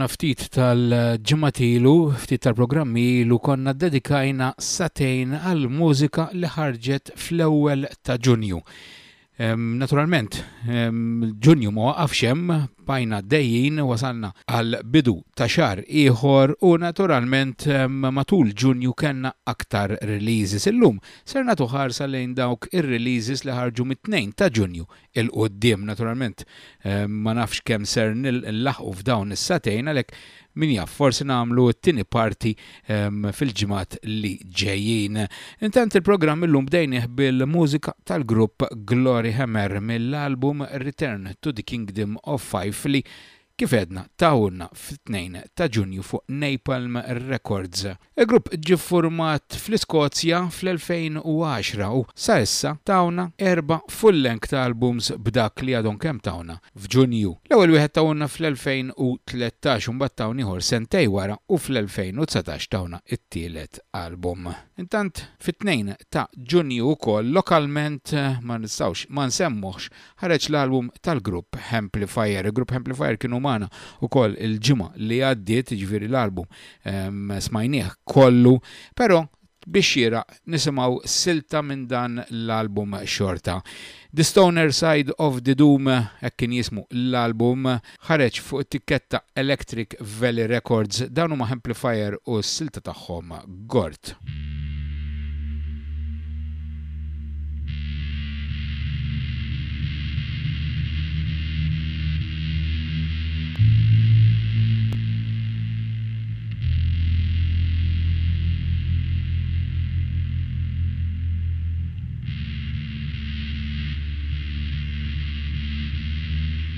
Għana ftit tal-ġematilu, ftit tal-programmi ilu konna dedikajna satejn għal mużika li ħarġet fl-ewwel ta' Ġunju. Naturalment, ġunju ma waqafx hemm, bajna dejjin wasalna għal bidu ta' xar ieħor u naturalment matul ġunju kellna aktar releases. Illum ser nagħtu ħarsa lejn dawk ir-releases li ħarġu mit-tnejn ta' Ġunju 'il quddiem. Naturalment ma nafx kemm ser nlaħħqu f'dawn is-sagħtejn għalhekk Min jaf, forsi nagħmlu t-tieni parti fil-ġimgħat li ġejjin. Intant il-programm illum bdejnieh bil-mużika tal-grupp Glory Hammer mill-album Return to the Kingdom of Fife li kif għedna tawna fit-2 ta' Ġunju fuq Napalm Records. Il-grupp ġie ffurmat fl-Iskozja fl-2010 u, sa issa, tawna erba' full-length albums b'dak li għadhom kemm tawna f'Ġunju. L-ewwel wieħed tawunna fl-2013 u mbagħad tawn ieħor sentej wara u fl-2019 tawna t-tielet album. Intant, fit-tnejn ta' Ġunju wkoll, lokalment ma nistgħux ma nsemmuhx Ħareġ l-album tal-grupp Hamplifier. Il-grupp Hamplifier kienu magħna wkoll il-ġimgħa li għaddiet, jiġifieri l-album ehm, smajnieh kollu, però biex xira nisimaw silta minn dan l-album xorta. The Stoner Side of the Doom, hekk kien jismu l-album, ħareġ fuq it-tikketta Electric Valley Records, dawn huma Hemplifier u s-silta tagħhom Gort.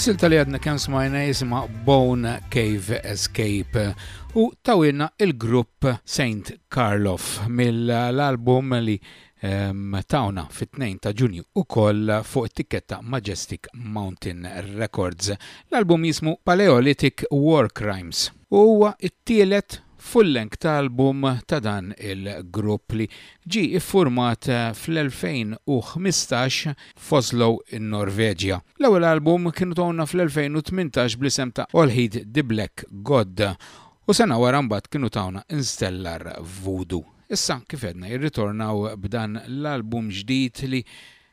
Silta li għadna kemm smajna jisimha Bone Cave Escape u tawilna il-grupp Saint Karloff mill-album li um, tawna fit-2 ta' Ġunju ukoll fuq it-tikketta Majestic Mountain Records. L-album jismu Paleolithic War Crimes. u huwa t-tielet full-length ta' album ta' dan il-grupp li ġie ffurmat fl-2015 f'Oslo, in-Norveġja. L-ewwel album kienu tawna fl-2018 bl-isem ta' All Heed the Black God u sena wara mbagħad kienu tawna Stellar Voodoo. Issa, kif għedna, jirritornaw b'dan l-album ġdid li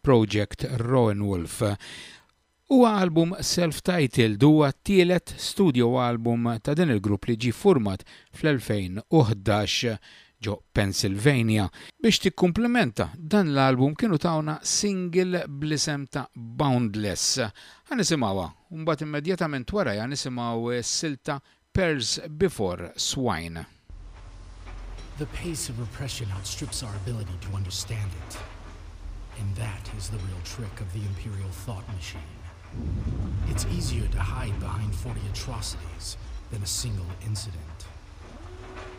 Project Rowan Wolf. Huwa album self-titled u huwa t-tielet studio album ta' dan il-grupp li ġie ffurmat fl-2011 ġo Pennsylvania. Biex tikkumplimenta dan l-album kienu tawna single bl-isem ta' Boundless. Ħa nisimgħuha u mbagħad immedjatament warajha nisimgħu s-silta Pearls Before Swine. The pace of repression outstrips our ability to understand it. And that is the real trick of the Imperial thought machine. It's easier to hide behind 40 atrocities than a single incident.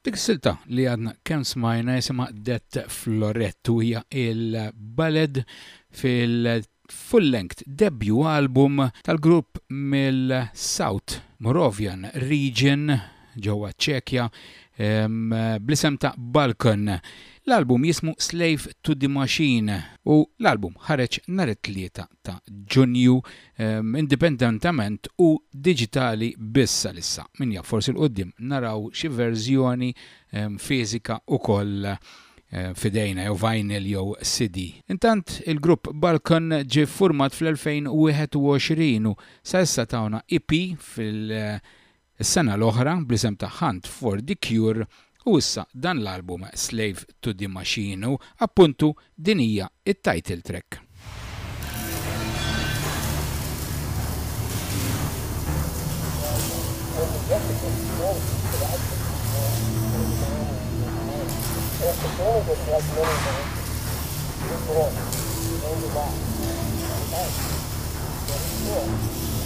Dik silta li għadna kemm smajna jisimha Det Florett u hija il-baled fil full-length debut album tal-grupp mill-South Moravian Region ġewwa ċ-Ċekja bl-isem ta' Balkan. L-album jismu Slave to the Machine u l-album ħareġ nhar it-Tlieta ta' Ġunju indipendentament u diġitali biss għalissa. Min jaf forsi l quddiem naraw xi verżjoni fiżika ukoll f'idejna jew vinyl jew CD. Intant il-grupp Balkan ġie ffurmat fl-2021 u sa issa tawna EP fil Is-sena l-oħra bl-isem ta' Hunt for the Cure u issa dan l-album Slave to the Machine u, appuntu, din hija t-title track.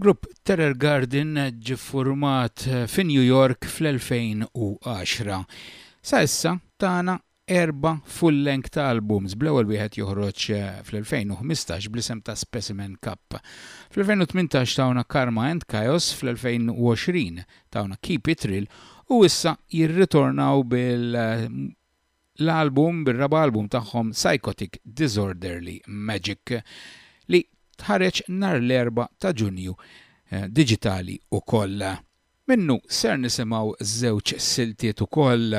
Il-grupp Terror Garden ġi format eh, fi New York fl-2010. Sa issa tana erba full-length albums bl-ewwel wieħed joħroġ eh, fl-2015 bl-isem ta' Specimen Cup. Fl-2018 tawna Karma and Chaos, fl-2020 tawna Keep It Real u issa jirritornaw bil l-album, bir-raba' album tagħhom Psychotic Disorderly Magic li tħareġ nhar l-Erbgħa ta' Ġunju diġitali wkoll. Minnu ser nisimgħu żewġ siltiet ukoll.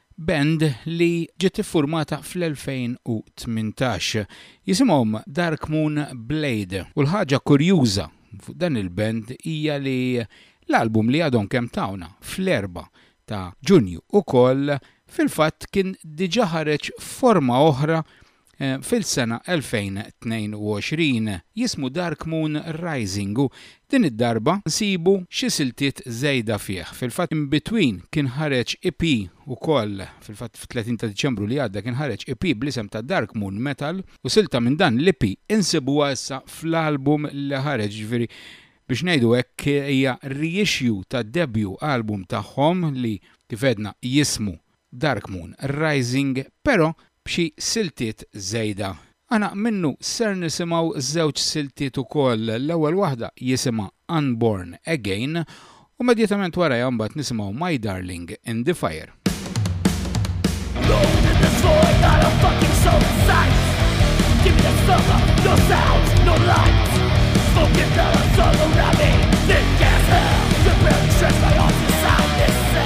Band li ġiet iffurmata fl-2018. Jisimhom Darkmoon Blade u l-ħaġa kurjuża fuq dan il-band hija li l-album li għadhom kemm tawna fl-Erbgħa ta' Ġunju ukoll fil-fatt kien diġà ħareġ f'forma oħra fil-sena 2022. Jismu Dark Moon Rising u din id-darba nsibu xi siltiet żejda fih. Fil-fatt In Between kien ħareġ EP ukoll, fil-fatt fit-30 ta' Diċembru li għadda kien ħareġ EP bl-isem ta' Dark Moon Metal u silta minn dan l-EP insibuha issa fl-album li ħareġ, jiġifieri biex ngħidu hekk hija reissue tad-debut album tagħhom li kif għedna jismu Dark Moon Rising pero b'xi siltiet żejda. Għana minnu ser nisimgħu żewġ siltiet ukoll, l-ewwel waħda jisimha Unborn Again u medjatament warajha mbagħad nisimgħu My Darling in the Fire. Alone in this void, not a fucking soul in sight Give me the summer, no sound, no light Smoke and blood, I'm solo robbing This gas hell, the barely shreds my heart inside this cell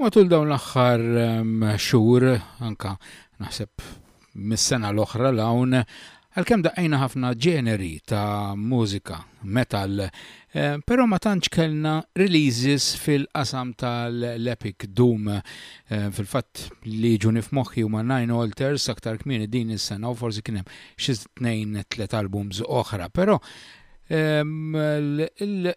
Matul dawn l-aħħar ehm, xhur anka naħseb mis-sena l-oħra l hawn għalkemm daqajna ħafna ġeneri ta' mużika metal, ehm, però ma tantx kellna releases fil-qasam tal-Epic Doom. Ehm, fil-fatt li ġuni f'moħħi huma Nine Alters aktar kmieni din is-sena u forsi kien hemm xi tnejn tliet albums oħra, però il-ħoss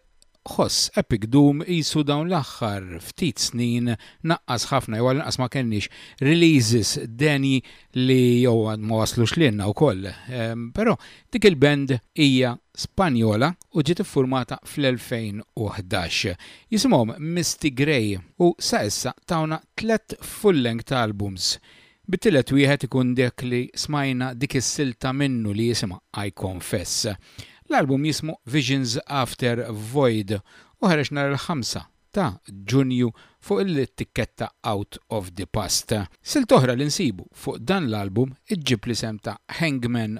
Epic Doom qisu dawn l-aħħar ftit snin naqqas ħafna jew għall-inqas ma kellniex releases denji li jew ma waslux lilna wkoll. Però dik il-band hija Spanjola u ġiet iffurmata fl-2011. Jisimhom Misty Grey u sa issa tawna tliet full-length albums Bit-tielet wieħed ikun dak li smajna dik is-silta minnu li jisimha I Confess. L-album jismu Visions After Void u ħareġ nhar il-Ħamsa ta' Ġunju fuq il-tikketta Out of the Past. Silta oħra li nsibu fuq dan l-album iġġib l-isem ta' Hangman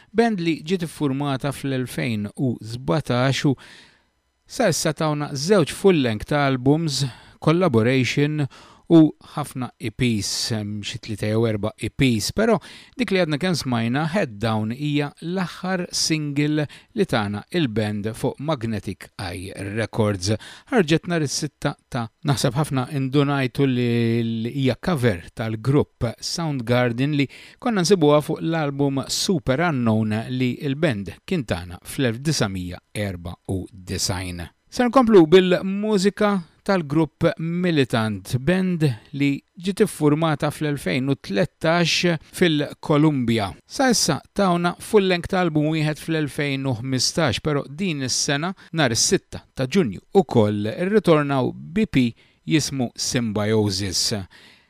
Band li ġiet iffurmata fl-2017 u sa issa tawna żewġ full-length albums, collaboration u ħafna EPs, xi tlieta jew erba' EPs, pero dik li għadna kemm smajna, Head Down hija l-aħħar single li tana il-band fuq Magnetic Eye Records. Ħarġet nhar is-sitta ta'. Naħseb ħafna indunajtu li hija cover tal-grupp Soundgarden li Konna nsibuha fuq l-album Super Unknown li l-band kien tana fl-1994. Ser nkomplu bil-mużika tal-grupp Militant, band li ġiet iffurmata fl-2013 fil-Kolumbja. Sa issa tawna full-length album wieħed fl-2015, pero din is-sena nhar is-sitta ta' Ġunju ukoll irritornaw b'EP jismu Symbiosis.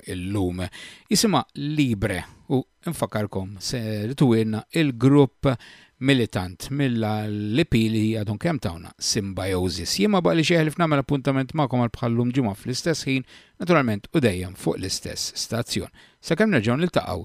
tajjeb illum. Jisima Libre u nfakarkom se rituwilna il-grupp militant mill-LP li għadhom kemm tawna Symbiosis. Jima baqli xeħlif nagħmel appuntament magħkom għal bħallum ġimgħa fl-istess ħin, naturalment u dejjem fuq l-istess stazzjon. Sakemm nerġgħu niltaqgħu